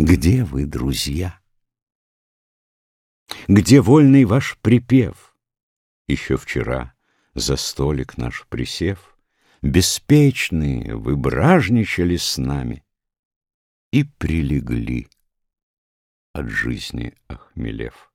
Где вы, друзья? Где вольный ваш припев? Еще вчера за столик наш присев, Беспечные вы бражничали с нами И прилегли от жизни охмелев.